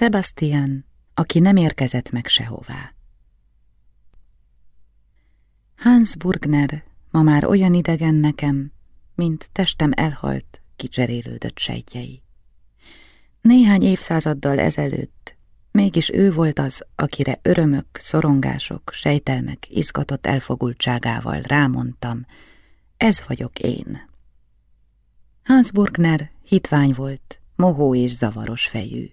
Sebastian, aki nem érkezett meg sehová. Hans Burgner ma már olyan idegen nekem, mint testem elhalt, kicserélődött sejtjei. Néhány évszázaddal ezelőtt mégis ő volt az, akire örömök, szorongások, sejtelmek izgatott elfogultságával rámondtam, ez vagyok én. Hans Burgner hitvány volt, mohó és zavaros fejű,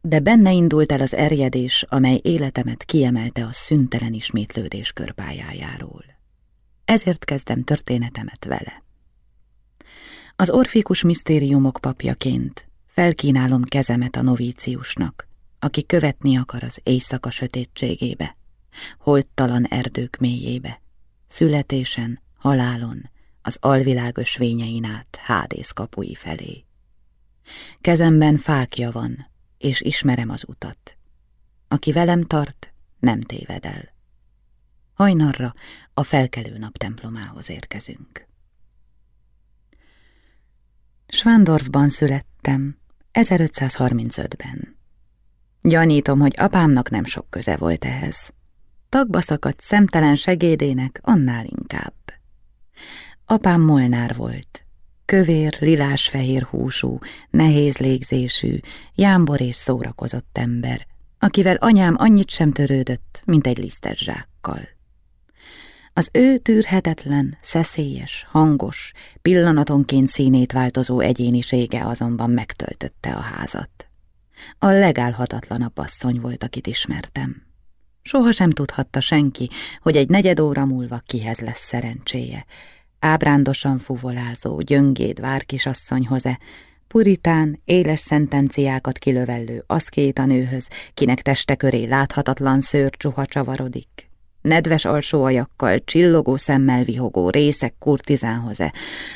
de benne indult el az erjedés, amely életemet kiemelte a szüntelen ismétlődés körbájájáról. Ezért kezdem történetemet vele. Az orfikus misztériumok papjaként felkínálom kezemet a novíciusnak, aki követni akar az éjszaka sötétségébe, holttalan erdők mélyébe, születésen, halálon, az alvilág ösvényein át hádész kapui felé. Kezemben fákja van, és ismerem az utat. Aki velem tart, nem téved el. Hajnarra a felkelő nap templomához érkezünk. Svándorfban születtem, 1535-ben. Gyanítom, hogy apámnak nem sok köze volt ehhez. Tagba szakadt szemtelen segédének annál inkább. Apám molnár volt. Kövér, lilás-fehér húsú, nehéz légzésű, jámbor és szórakozott ember, akivel anyám annyit sem törődött, mint egy lisztes zsákkal. Az ő tűrhetetlen, szeszélyes, hangos, pillanatonként színét változó egyénisége azonban megtöltötte a házat. A legálhatatlanabb asszony volt, akit ismertem. Soha sem tudhatta senki, hogy egy negyed óra múlva kihez lesz szerencséje, ábrándosan fuvolázó, gyöngéd várkisasszonyhoz-e, puritán, éles szentenciákat kilövellő aszkéta nőhöz, kinek teste köré láthatatlan szőr csuha csavarodik, nedves alsóajakkal, csillogó szemmel vihogó részek kurtizánhoz-e,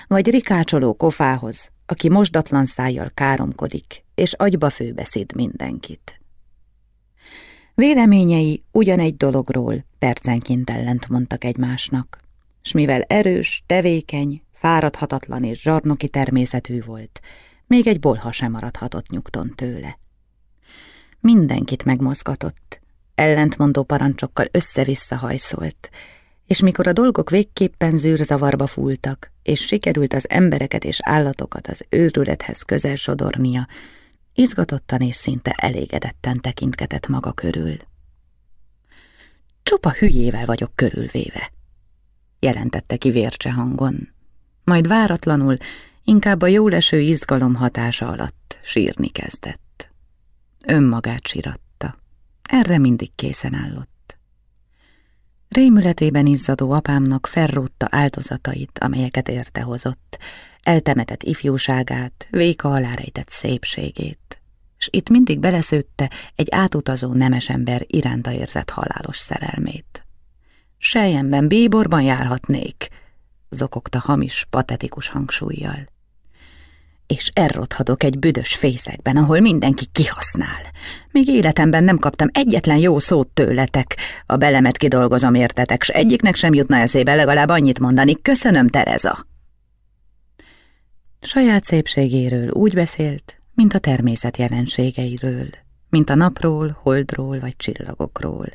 vagy rikácsoló kofához, aki mosdatlan szájjal káromkodik, és agyba főbeszéd mindenkit. Véleményei ugyanegy dologról percenként ellent mondtak egymásnak s mivel erős, tevékeny, fáradhatatlan és zsarnoki természetű volt, még egy bolha sem maradhatott nyugton tőle. Mindenkit megmozgatott, ellentmondó parancsokkal össze-vissza hajszolt, és mikor a dolgok végképpen zűrzavarba fúltak, és sikerült az embereket és állatokat az őrülethez közel sodornia, izgatottan és szinte elégedetten tekintgetett maga körül. Csupa hülyével vagyok körülvéve, jelentette ki vércse hangon. Majd váratlanul, inkább a jóleső izgalom hatása alatt sírni kezdett. Önmagát síratta. Erre mindig készen állott. Rémületében izzadó apámnak felrótta áldozatait, amelyeket érte hozott, eltemetett ifjúságát, véka alá rejtett szépségét, s itt mindig beleszőtte egy átutazó nemesember iránta érzett halálos szerelmét. Sejemben, bíborban járhatnék, zokogta hamis, patetikus hangsúlyjal. És errothatok egy büdös fészekben, ahol mindenki kihasznál. Még életemben nem kaptam egyetlen jó szót tőletek. A belemet kidolgozom értetek, s egyiknek sem jutna eszébe legalább annyit mondani. Köszönöm, Tereza! Saját szépségéről úgy beszélt, mint a természet jelenségeiről, mint a napról, holdról vagy csillagokról,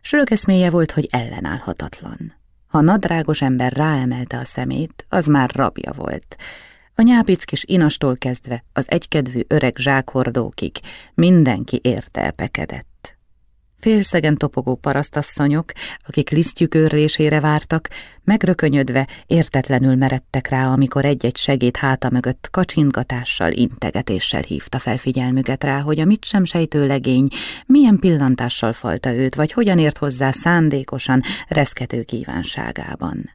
s rögeszméje volt, hogy ellenállhatatlan. Ha nadrágos ember ráemelte a szemét, az már rabja volt. A nyápickis inastól kezdve az egykedvű öreg zsákhordókig mindenki érte elpekedett. Félszegen topogó parasztasszonyok, akik lisztjük őrlésére vártak, megrökönyödve értetlenül meredtek rá, amikor egy-egy segéd háta mögött kacsingatással, integetéssel hívta fel figyelmüket rá, hogy a mit sem sejtő legény milyen pillantással falta őt, vagy hogyan ért hozzá szándékosan, reszkető kívánságában.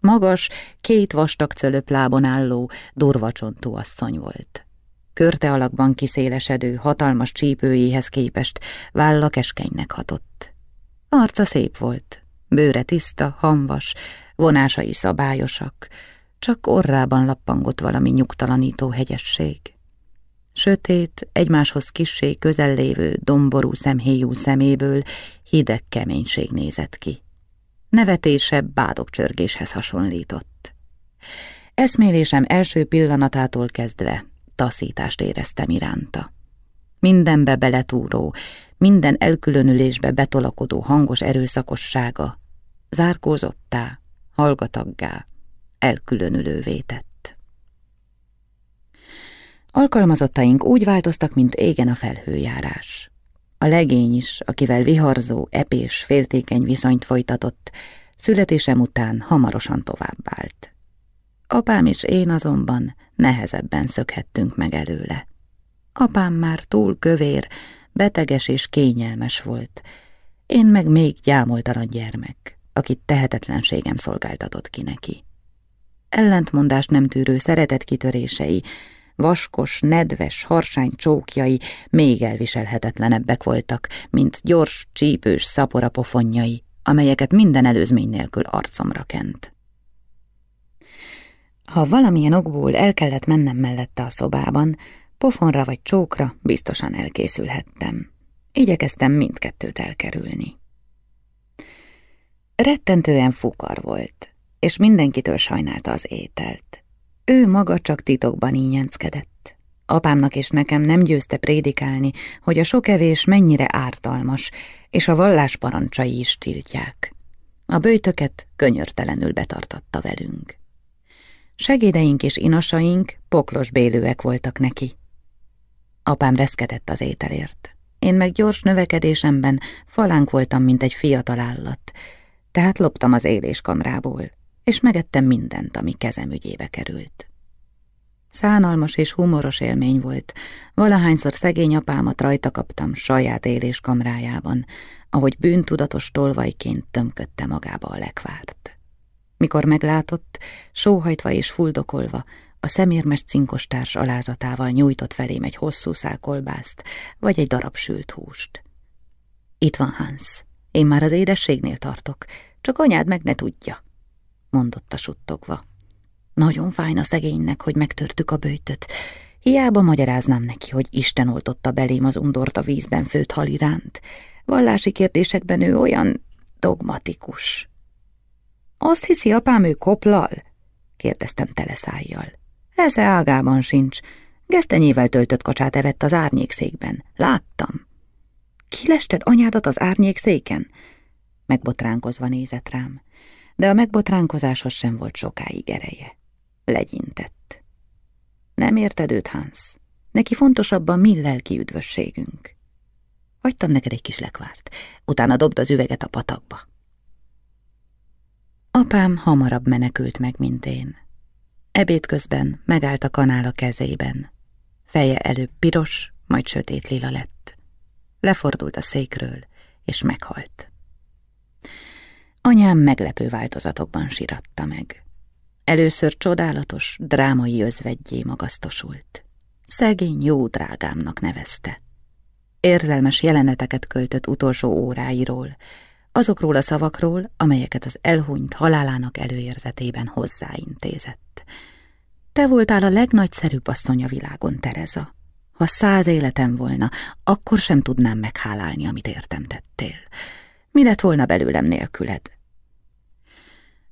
Magas, két vastag cölöplábon álló, durvacsontú asszony volt körte alakban kiszélesedő, hatalmas csípőjéhez képest válla keskenynek hatott. Arca szép volt, bőre tiszta, hamvas, vonásai szabályosak, csak orrában lappangott valami nyugtalanító hegyesség. Sötét, egymáshoz kissé közel lévő, domború szemhéjú szeméből hideg keménység nézett ki. Nevetése bádogcsörgéshez hasonlított. Eszmélésem első pillanatától kezdve taszítást éreztem iránta. mindenbe beletúró, minden elkülönülésbe betolakodó hangos erőszakossága, zárkózottá, hallgataggá, elkülönülővé tett. Alkalmazottaink úgy változtak, mint égen a felhőjárás. A legény is, akivel viharzó, epés, féltékeny viszonyt folytatott, születésem után hamarosan továbbált. Apám és én azonban nehezebben szökhettünk meg előle. Apám már túl kövér, beteges és kényelmes volt, én meg még gyámoltalan gyermek, akit tehetetlenségem szolgáltatott ki neki. Ellentmondást nem tűrő szeretetkitörései, vaskos, nedves, harsány csókjai még elviselhetetlenebbek voltak, mint gyors, csípős szapora pofonjai, amelyeket minden előzmény nélkül arcomra kent. Ha valamilyen okból el kellett mennem mellette a szobában, pofonra vagy csókra biztosan elkészülhettem. Igyekeztem mindkettőt elkerülni. Rettentően fukar volt, és mindenkitől sajnálta az ételt. Ő maga csak titokban ínyenckedett. Apámnak és nekem nem győzte prédikálni, hogy a sok evés mennyire ártalmas, és a vallás parancsai is tiltják. A bőjtöket könyörtelenül betartatta velünk. Segédeink és inasaink poklos bélőek voltak neki. Apám reszkedett az ételért. Én meg gyors növekedésemben falánk voltam, mint egy fiatal állat, tehát loptam az éléskamrából, és megettem mindent, ami kezem ügyébe került. Szánalmas és humoros élmény volt, valahányszor szegény apámat rajta kaptam saját éléskamrájában, ahogy bűntudatos tolvajként tömködte magába a lekvárt. Mikor meglátott, sóhajtva és fuldokolva, a szemérmes cinkostárs alázatával nyújtott felém egy hosszú szál kolbászt, vagy egy darab sült húst. Itt van Hans, én már az édességnél tartok, csak anyád meg ne tudja, mondotta suttogva. Nagyon fájna szegénynek, hogy megtörtük a bőjtöt. Hiába magyaráznám neki, hogy Isten oltotta belém az undort a vízben főtt hal iránt. Vallási kérdésekben ő olyan dogmatikus. Azt hiszi apám, ő koplal? kérdeztem teleszájjal. Esze ágában sincs. Gesztenyével töltött kacsát evett az árnyékszékben. Láttam. Kilested anyádat az árnyékszéken? Megbotránkozva nézett rám, de a megbotránkozáshoz sem volt sokáig ereje. Legyintett. Nem érted őt, Hans? Neki fontosabb a mi lelki üdvösségünk. Hagytam neked egy kis lekvárt, utána dobd az üveget a patakba. Apám hamarabb menekült meg, mint én. Ebéd közben megállt a kanál a kezében. Feje előbb piros, majd sötét lila lett. Lefordult a székről, és meghalt. Anyám meglepő változatokban siratta meg. Először csodálatos, drámai özvegyé magasztosult. Szegény jó drágámnak nevezte. Érzelmes jeleneteket költött utolsó óráiról, azokról a szavakról, amelyeket az elhunyt halálának előérzetében hozzáintézett. Te voltál a legnagyszerűbb asszony a világon, Tereza. Ha száz életem volna, akkor sem tudnám meghálálni, amit értem tettél. Mi lett volna belőlem nélküled?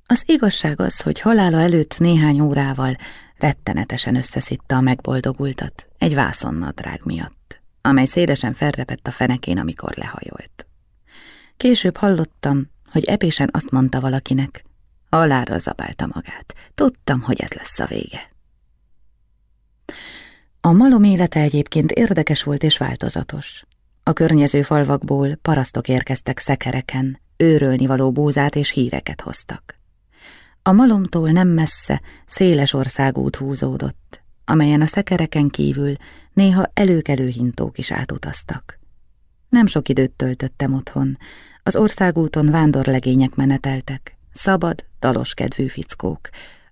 Az igazság az, hogy halála előtt néhány órával rettenetesen összeszitta a megboldogultat egy vászonnadrág miatt, amely szélesen felrepett a fenekén, amikor lehajolt. Később hallottam, hogy epésen azt mondta valakinek, alára zabálta magát. Tudtam, hogy ez lesz a vége. A malom élete egyébként érdekes volt és változatos. A környező falvakból parasztok érkeztek szekereken, őrölni való búzát és híreket hoztak. A malomtól nem messze széles országút húzódott, amelyen a szekereken kívül néha előkelő hintók is átutaztak. Nem sok időt töltöttem otthon, az országúton vándorlegények meneteltek, szabad, dalos kedvű fickók,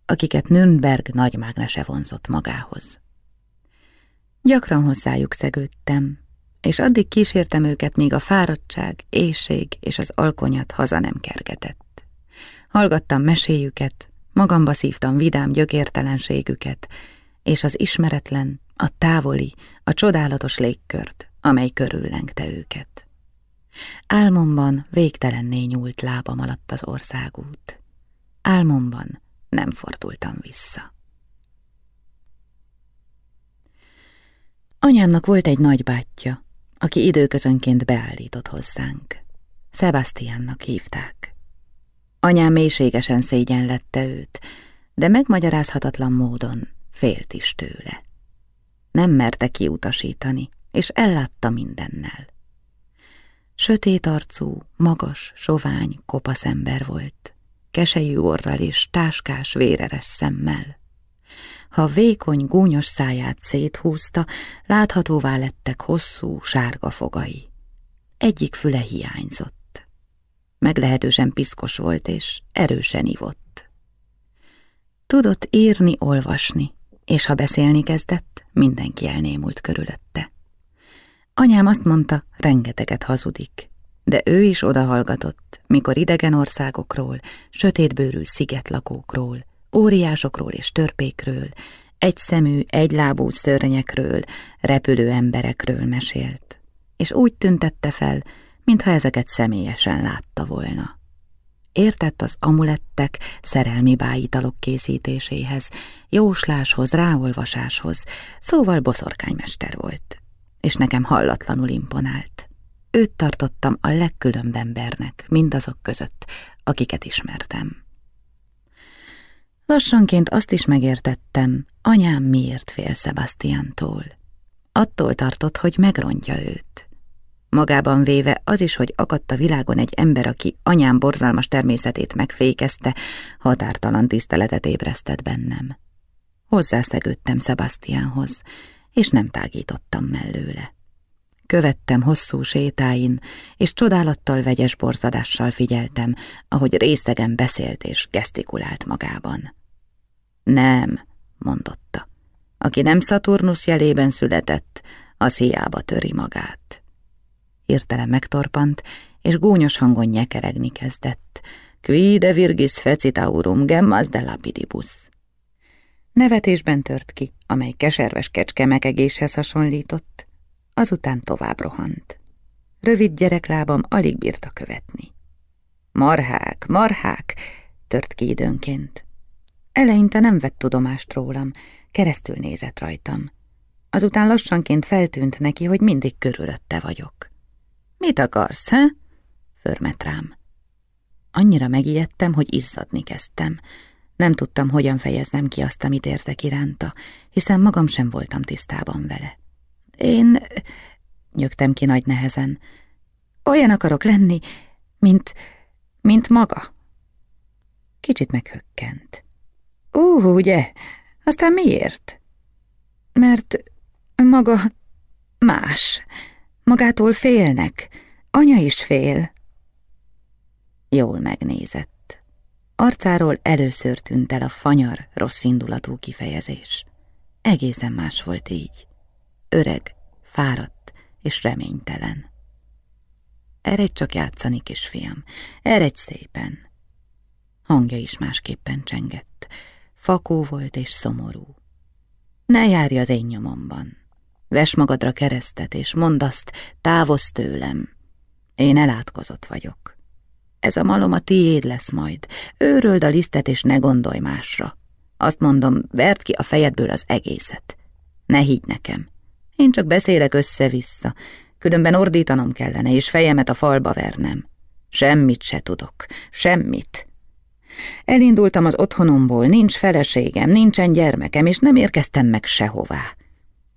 akiket Nürnberg nagymágnese vonzott magához. Gyakran hozzájuk szegődtem, és addig kísértem őket, míg a fáradtság, éjség és az alkonyat haza nem kergetett. Hallgattam meséjüket, magamba szívtam vidám gyökértelenségüket, és az ismeretlen, a távoli, a csodálatos légkört, amely körüllengte őket. Álmomban végtelenné nyúlt lábam alatt az országút. Álmomban nem fordultam vissza. Anyámnak volt egy nagybátyja, aki időközönként beállított hozzánk. Sebastiannak hívták. Anyám mélységesen szégyenlette őt, de megmagyarázhatatlan módon félt is tőle. Nem merte kiutasítani, és ellátta mindennel. Sötét arcú, magas, sovány, kopasz ember volt, kesejű orral és táskás, véreres szemmel. Ha vékony, gúnyos száját széthúzta, láthatóvá lettek hosszú, sárga fogai. Egyik füle hiányzott. Meglehetősen piszkos volt, és erősen ivott. Tudott írni, olvasni, és ha beszélni kezdett, mindenki elnémult körülötte. Anyám azt mondta, rengeteget hazudik, de ő is odahallgatott, mikor idegen országokról, sötétbőrű szigetlakókról, óriásokról és törpékről, egyszemű, egylábú szörnyekről, repülő emberekről mesélt, és úgy tüntette fel, mintha ezeket személyesen látta volna. Értett az amulettek, szerelmi bájitalok készítéséhez, jósláshoz, ráolvasáshoz, szóval boszorkánymester volt, és nekem hallatlanul imponált. Őt tartottam a legkülönbb embernek, mindazok között, akiket ismertem. Lassanként azt is megértettem, anyám miért fél Sebastiantól. Attól tartott, hogy megrontja őt. Magában véve az is, hogy akadt a világon egy ember, aki anyám borzalmas természetét megfékezte, határtalan tiszteletet ébresztett bennem. Hozzászegődtem Sebastianhoz, és nem tágítottam mellőle. Követtem hosszú sétáin, és csodálattal vegyes borzadással figyeltem, ahogy részegen beszélt és gesztikulált magában. Nem, mondotta. Aki nem Szaturnusz jelében született, az hiába töri magát. Hirtelen megtorpant, és gúnyos hangon nyekeregni kezdett. Qui de virgis fecitaurum gemmas de lapidibus. Nevetésben tört ki, amely keserves kecske mekegéshez hasonlított, azután tovább rohant. Rövid gyereklábam alig bírta követni. Marhák, marhák, tört ki időnként. Eleinte nem vett tudomást rólam, keresztül nézett rajtam. Azután lassanként feltűnt neki, hogy mindig körülötte vagyok. Mit akarsz, he? Förmet rám. Annyira megijedtem, hogy izzadni kezdtem. Nem tudtam, hogyan fejeznem ki azt, amit érzek iránta, hiszen magam sem voltam tisztában vele. Én... nyögtem ki nagy nehezen. Olyan akarok lenni, mint... mint maga. Kicsit meghökkent. Ó, ugye? Aztán miért? Mert maga más. Magától félnek. Anya is fél. Jól megnézett. Arcáról először tűnt el a fanyar, rossz indulatú kifejezés. Egészen más volt így. Öreg, fáradt és reménytelen. Eredj csak játszani, kisfiam, eredj szépen. Hangja is másképpen csengett fakó volt és szomorú. Ne járj az én nyomomban. Ves magadra keresztet, és mondd azt, távozz tőlem. Én elátkozott vagyok. Ez a malom a tiéd lesz majd. Őröld a lisztet, és ne gondolj másra. Azt mondom, verd ki a fejedből az egészet. Ne higgy nekem. Én csak beszélek össze-vissza, különben ordítanom kellene, és fejemet a falba vernem. Semmit se tudok, semmit. Elindultam az otthonomból, nincs feleségem, nincsen gyermekem, és nem érkeztem meg sehová.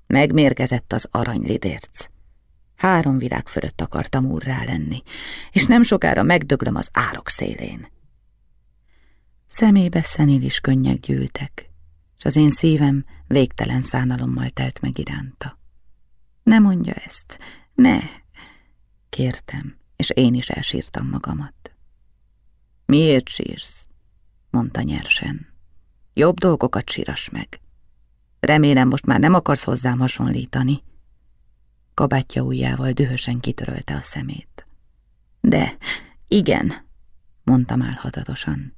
Megmérgezett az aranylidérc. Három világ fölött akartam úrrá lenni, és nem sokára megdöglöm az árok szélén. Szemébe szenélis könnyek gyűltek, és az én szívem végtelen szánalommal telt meg iránta. Ne mondja ezt, ne! Kértem, és én is elsírtam magamat. Miért sírsz? mondta nyersen. Jobb dolgokat síras meg. Remélem most már nem akarsz hozzám hasonlítani. Kabátja ujjával dühösen kitörölte a szemét. De, igen, mondtam álhatatosan.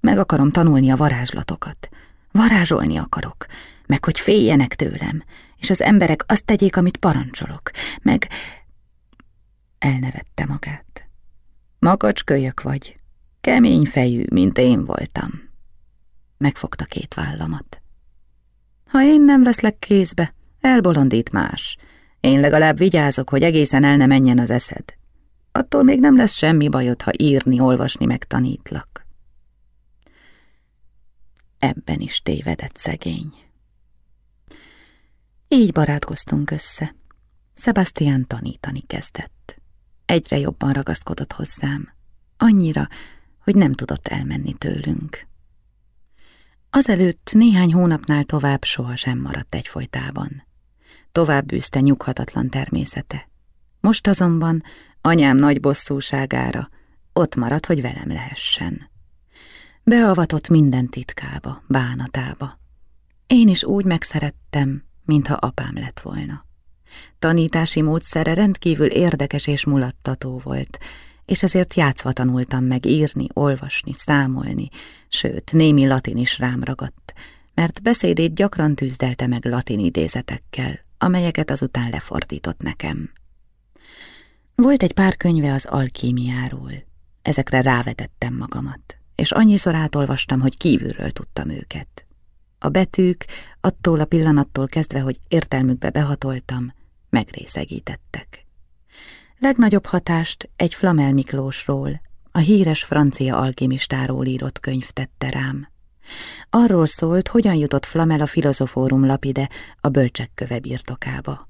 Meg akarom tanulni a varázslatokat. Varázsolni akarok, meg hogy féljenek tőlem, és az emberek azt tegyék, amit parancsolok, meg... Elnevette magát. Makacskölyök vagy, Kemény fejű, mint én voltam. Megfogta két vállamat. Ha én nem veszlek kézbe, Elbolondít más. Én legalább vigyázok, hogy egészen el ne menjen az eszed. Attól még nem lesz semmi bajod, ha írni, olvasni megtanítlak. Ebben is tévedett szegény. Így barátkoztunk össze. Sebastian tanítani kezdett. Egyre jobban ragaszkodott hozzám. Annyira, hogy nem tudott elmenni tőlünk. Azelőtt néhány hónapnál tovább sohasem maradt egyfolytában. Tovább bűzte nyughatatlan természete. Most azonban anyám nagy bosszúságára ott maradt, hogy velem lehessen. Beavatott minden titkába, bánatába. Én is úgy megszerettem, mintha apám lett volna. Tanítási módszere rendkívül érdekes és mulattató volt, és ezért játszva tanultam meg írni, olvasni, számolni, sőt, némi latin is rám ragadt, mert beszédét gyakran tűzdelte meg latin idézetekkel, amelyeket azután lefordított nekem. Volt egy pár könyve az alkímiáról, ezekre rávetettem magamat, és annyiszor átolvastam, hogy kívülről tudtam őket. A betűk attól a pillanattól kezdve, hogy értelmükbe behatoltam, megrészegítettek. Legnagyobb hatást egy Flamel Miklósról, a híres francia alkimistáról írott könyv tette rám. Arról szólt, hogyan jutott Flamel a filozofórum lapide a bölcsekköve birtokába.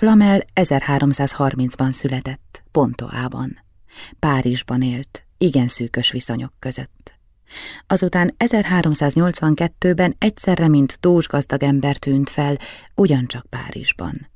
Flamel 1330-ban született, Pontoában. Párizsban élt, igen szűkös viszonyok között. Azután 1382-ben egyszerre, mint dós gazdag ember tűnt fel, ugyancsak Párizsban.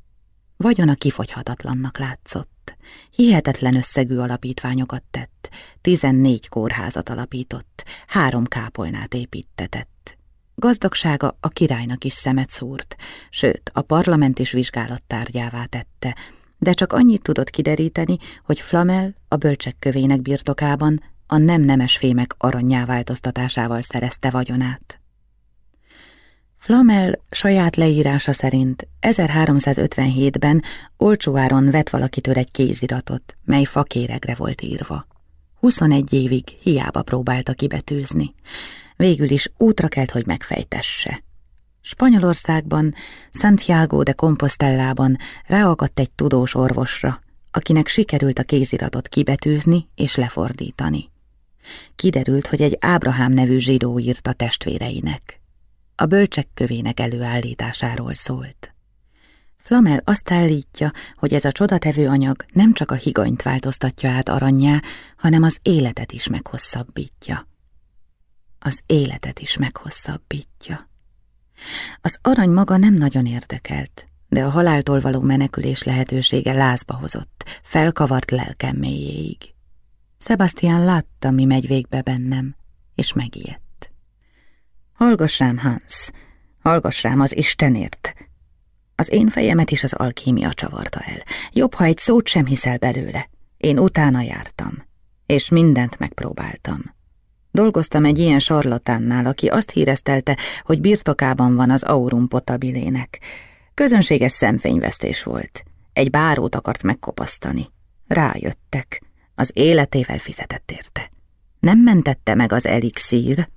Vagyona kifogyhatatlannak látszott. Hihetetlen összegű alapítványokat tett, tizennégy kórházat alapított, három kápolnát építetett. Gazdagsága a királynak is szemet szúrt, sőt, a parlament is vizsgálattárgyává tette, de csak annyit tudott kideríteni, hogy Flamel a bölcsek kövének birtokában a nem nemes fémek aranyá változtatásával szerezte vagyonát. Flamel saját leírása szerint 1357-ben olcsóáron vett valakitől egy kéziratot, mely fakéregre volt írva. 21 évig hiába próbálta kibetűzni. Végül is útra kelt, hogy megfejtesse. Spanyolországban, Santiago de Compostellában ráakadt egy tudós orvosra, akinek sikerült a kéziratot kibetűzni és lefordítani. Kiderült, hogy egy Ábrahám nevű zsidó írta testvéreinek a bölcsek kövének előállításáról szólt. Flamel azt állítja, hogy ez a csodatevő anyag nem csak a higanyt változtatja át aranyjá, hanem az életet is meghosszabbítja. Az életet is meghosszabbítja. Az arany maga nem nagyon érdekelt, de a haláltól való menekülés lehetősége lázba hozott, felkavart lelkem mélyéig. Sebastian látta, mi megy végbe bennem, és megijedt. Hallgass rám, Hans, hallgass rám az Istenért. Az én fejemet is az alkímia csavarta el. Jobb, ha egy szót sem hiszel belőle. Én utána jártam, és mindent megpróbáltam. Dolgoztam egy ilyen sarlatánnál, aki azt híreztelte, hogy birtokában van az aurum potabilének. Közönséges szemfényvesztés volt. Egy bárót akart megkopasztani. Rájöttek. Az életével fizetett érte. Nem mentette meg az elixír,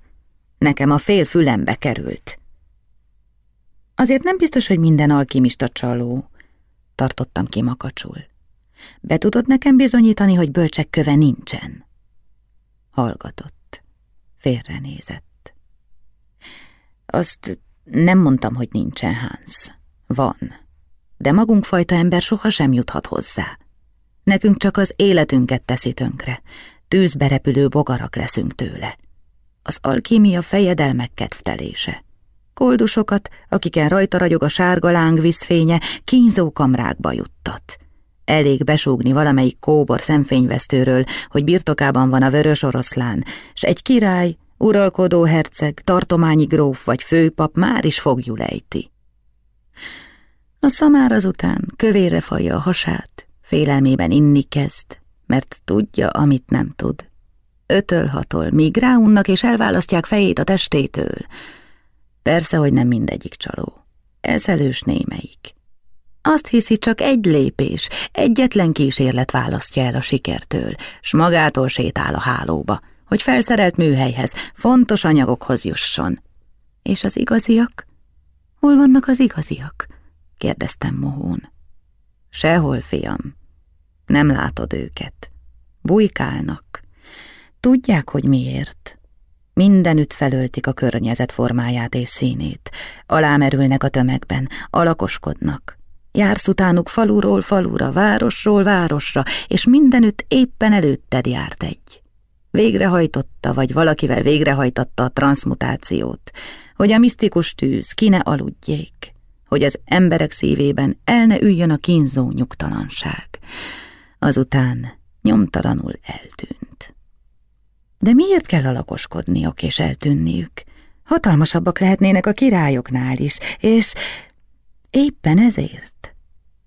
Nekem a fél fülembe került. Azért nem biztos, hogy minden alkimista csaló, tartottam ki makacsul. Be tudod nekem bizonyítani, hogy bölcsek köve nincsen? Hallgatott. Félrenézett. Azt nem mondtam, hogy nincsen, Hans. Van. De magunkfajta ember sohasem juthat hozzá. Nekünk csak az életünket teszi tönkre. Tűzberepülő bogarak leszünk tőle az alkímia fejedelmek kedvtelése. Koldusokat, akiken rajta ragyog a sárga láng kínzó kamrákba juttat. Elég besúgni valamelyik kóbor szemfényvesztőről, hogy birtokában van a vörös oroszlán, s egy király, uralkodó herceg, tartományi gróf vagy főpap már is fogjul ejti. A szamár azután kövére falja a hasát, félelmében inni kezd, mert tudja, amit nem tud ötöl-hatol, míg ráunnak és elválasztják fejét a testétől. Persze, hogy nem mindegyik csaló. Eszelős némelyik. Azt hiszi, csak egy lépés, egyetlen kísérlet választja el a sikertől, s magától sétál a hálóba, hogy felszerelt műhelyhez, fontos anyagokhoz jusson. És az igaziak? Hol vannak az igaziak? kérdeztem mohón. Sehol, fiam. Nem látod őket. Bujkálnak. Tudják, hogy miért. Mindenütt felöltik a környezet formáját és színét. Alámerülnek a tömegben, alakoskodnak. Jársz utánuk faluról falura, városról városra, és mindenütt éppen előtted járt egy. Végrehajtotta, vagy valakivel végrehajtatta a transmutációt, hogy a misztikus tűz ki ne aludjék, hogy az emberek szívében el ne üljön a kínzó nyugtalanság. Azután nyomtalanul eltűnt. De miért kell alakoskodniuk és eltűnniük? Hatalmasabbak lehetnének a királyoknál is, és éppen ezért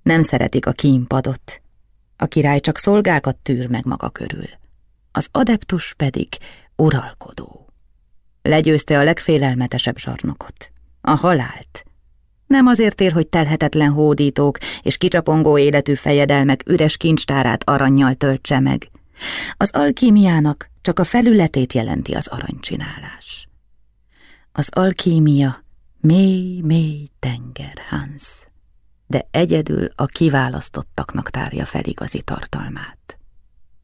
nem szeretik a kínpadot. A király csak szolgákat tűr meg maga körül, az adeptus pedig uralkodó. Legyőzte a legfélelmetesebb zsarnokot, a halált. Nem azért ér, hogy telhetetlen hódítók és kicsapongó életű fejedelmek üres kincstárát aranyjal töltse meg. Az alkímiának csak a felületét jelenti az aranycsinálás. Az alkímia mély-mély tenger, Hans, de egyedül a kiválasztottaknak tárja fel igazi tartalmát.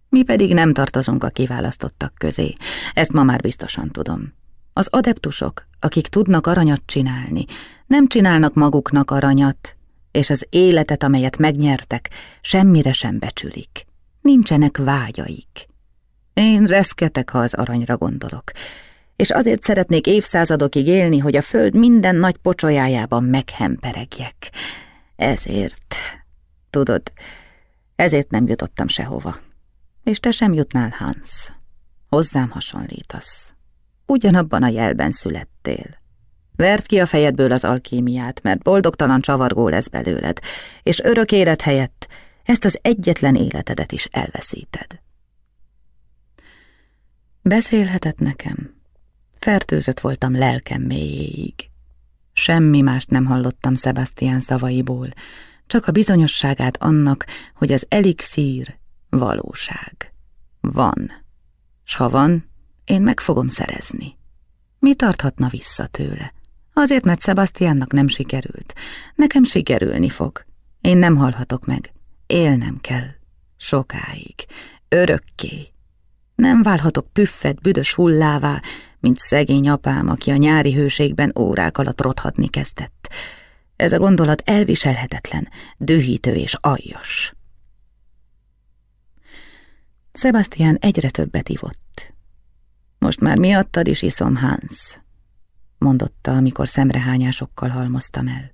Mi pedig nem tartozunk a kiválasztottak közé, ezt ma már biztosan tudom. Az adeptusok, akik tudnak aranyat csinálni, nem csinálnak maguknak aranyat, és az életet, amelyet megnyertek, semmire sem becsülik. Nincsenek vágyaik. Én reszketek, ha az aranyra gondolok, és azért szeretnék évszázadokig élni, hogy a föld minden nagy pocsolyájában meghemperegjek. Ezért, tudod, ezért nem jutottam sehova. És te sem jutnál, Hans. Hozzám hasonlítasz. Ugyanabban a jelben születtél. Verd ki a fejedből az alkímiát, mert boldogtalan csavargó lesz belőled, és örök élet helyett ezt az egyetlen életedet is elveszíted. Beszélhetett nekem. Fertőzött voltam lelkem mélyéig. Semmi mást nem hallottam Sebastian szavaiból, csak a bizonyosságát annak, hogy az elixír valóság. Van. S ha van, én meg fogom szerezni. Mi tarthatna vissza tőle? Azért, mert Sebastiannak nem sikerült. Nekem sikerülni fog. Én nem halhatok meg. Élnem kell. Sokáig. Örökké. Nem válhatok püffet, büdös hullává, mint szegény apám, aki a nyári hőségben órák alatt rothatni kezdett. Ez a gondolat elviselhetetlen, dühítő és aljas. Sebastian egyre többet ivott. Most már miattad is iszom, Hans, mondotta, amikor szemrehányásokkal halmoztam el.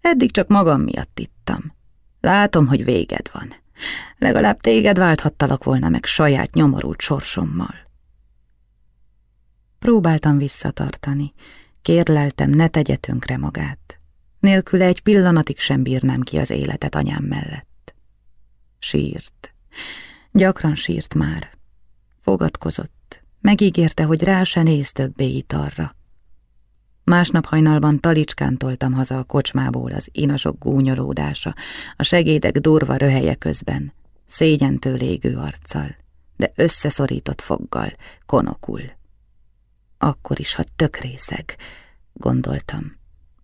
Eddig csak magam miatt ittam. Látom, hogy véged van. Legalább téged válthattalak volna meg saját nyomorult sorsommal. Próbáltam visszatartani, kérleltem, ne tegye tönkre magát. Nélküle egy pillanatig sem bírnám ki az életet anyám mellett. Sírt. Gyakran sírt már. Fogadkozott. Megígérte, hogy rá se néz többé italra. Másnap hajnalban talicskán toltam haza a kocsmából az inasok gúnyolódása, a segédek durva röhelye közben, szégyentől égő arccal, de összeszorított foggal, konokul. Akkor is, ha tökrészeg, gondoltam,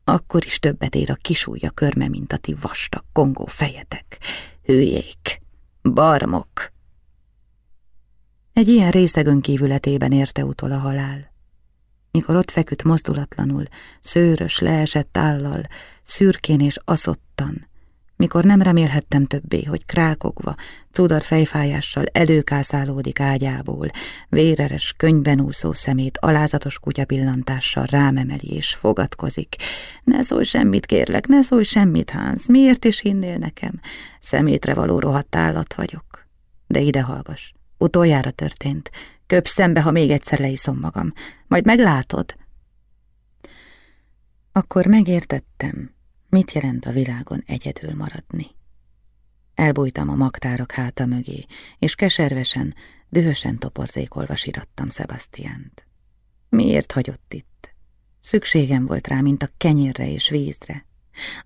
akkor is többet ér a kisúlya körme, mint a ti vastag kongó fejetek. Hülyék, barmok. Egy ilyen részegön kívületében érte utol a halál mikor ott feküdt mozdulatlanul, szőrös, leesett állal, szürkén és aszottan, mikor nem remélhettem többé, hogy krákogva, cudar fejfájással előkászálódik ágyából, véreres, könyben úszó szemét alázatos kutyapillantással rámemeli és fogatkozik. Ne szólj semmit, kérlek, ne szólj semmit, Hans, miért is hinnél nekem? Szemétre való rohadt állat vagyok. De ide hallgass, utoljára történt, Köpsz szembe, ha még egyszer leiszom magam. Majd meglátod. Akkor megértettem, mit jelent a világon egyedül maradni. Elbújtam a magtárak háta mögé, és keservesen, dühösen toporzékolva sirattam Sebastiánt. Miért hagyott itt? Szükségem volt rá, mint a kenyérre és vízre.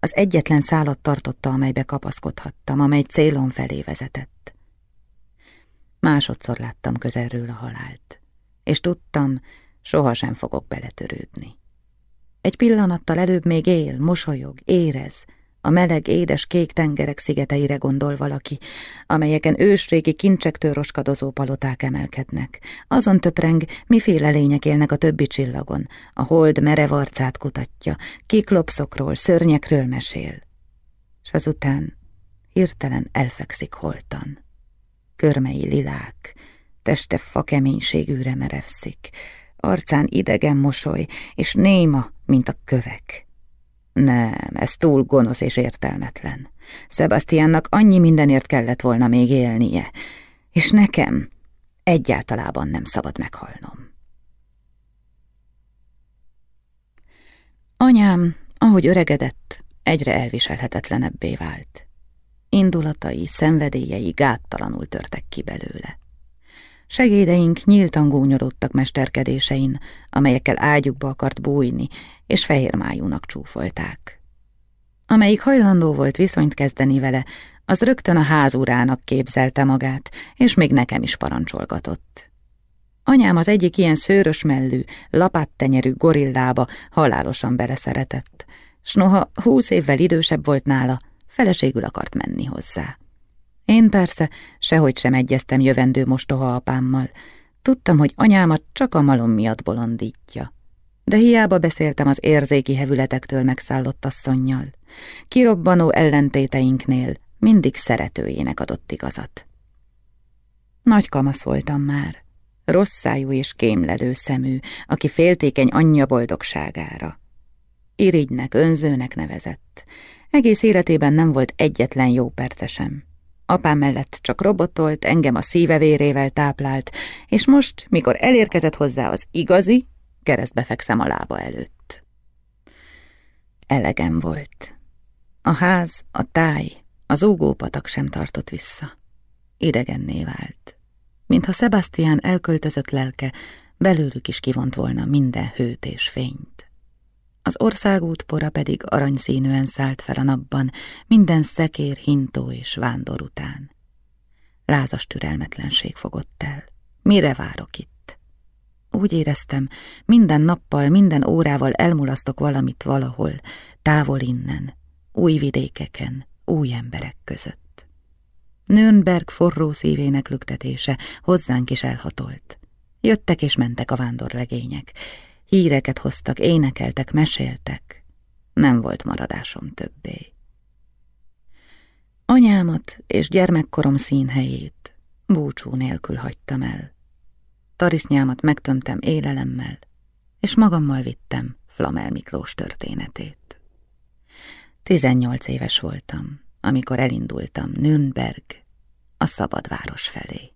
Az egyetlen szálat tartotta, amelybe kapaszkodhattam, amely célon felé vezetett. Másodszor láttam közelről a halált, és tudtam, sohasem fogok beletörődni. Egy pillanattal előbb még él, mosolyog, érez, A meleg, édes, kék tengerek szigeteire gondol valaki, amelyeken ősrégi kincsektől roskadozó paloták emelkednek. Azon töpreng, miféle lények élnek a többi csillagon. A hold merev arcát kutatja, kiklopszokról, szörnyekről mesél. És azután hirtelen elfekszik holtan. Körmei lilák, teste fakeménységűre merevszik, arcán idegen mosoly, és néma, mint a kövek. Nem, ez túl gonosz és értelmetlen. Sebastiannak annyi mindenért kellett volna még élnie, és nekem egyáltalában nem szabad meghalnom. Anyám, ahogy öregedett, egyre elviselhetetlenebbé vált. Indulatai, szenvedélyei gáttalanul törtek ki belőle. Segédeink nyíltan gúnyolódtak mesterkedésein, amelyekkel ágyukba akart bújni, és fehérmájúnak csúfolták. Amelyik hajlandó volt viszonyt kezdeni vele, az rögtön a házúrának képzelte magát, és még nekem is parancsolgatott. Anyám az egyik ilyen szőrös mellű, lapáttenyerű gorillába halálosan beleszeretett, s noha húsz évvel idősebb volt nála, feleségül akart menni hozzá. Én persze sehogy sem egyeztem jövendő mostoha apámmal. Tudtam, hogy anyámat csak a malom miatt bolondítja. De hiába beszéltem az érzéki hevületektől megszállott asszonnyal. Kirobbanó ellentéteinknél mindig szeretőjének adott igazat. Nagy kamasz voltam már, rossz szájú és kémlelő szemű, aki féltékeny anyja boldogságára. Irigynek, önzőnek nevezett. Egész életében nem volt egyetlen jó perce sem. Apám mellett csak robotolt, engem a szíve vérével táplált, és most, mikor elérkezett hozzá az igazi, keresztbe fekszem a lába előtt. Elegem volt. A ház, a táj, az úgópatak sem tartott vissza. Idegenné vált. Mintha Sebastian elköltözött lelke belőlük is kivont volna minden hőt és fényt. Az országút pora pedig aranyszínűen szállt fel a napban, minden szekér, hintó és vándor után. Lázas türelmetlenség fogott el. Mire várok itt? Úgy éreztem, minden nappal, minden órával elmulasztok valamit valahol, távol innen, új vidékeken, új emberek között. Nürnberg forró szívének lüktetése hozzánk is elhatolt. Jöttek és mentek a vándorlegények, Híreket hoztak, énekeltek, meséltek. Nem volt maradásom többé. Anyámat és gyermekkorom színhelyét búcsú nélkül hagytam el. Tarisznyámat megtömtem élelemmel, és magammal vittem Flamel Miklós történetét. Tizennyolc éves voltam, amikor elindultam Nürnberg, a szabadváros felé.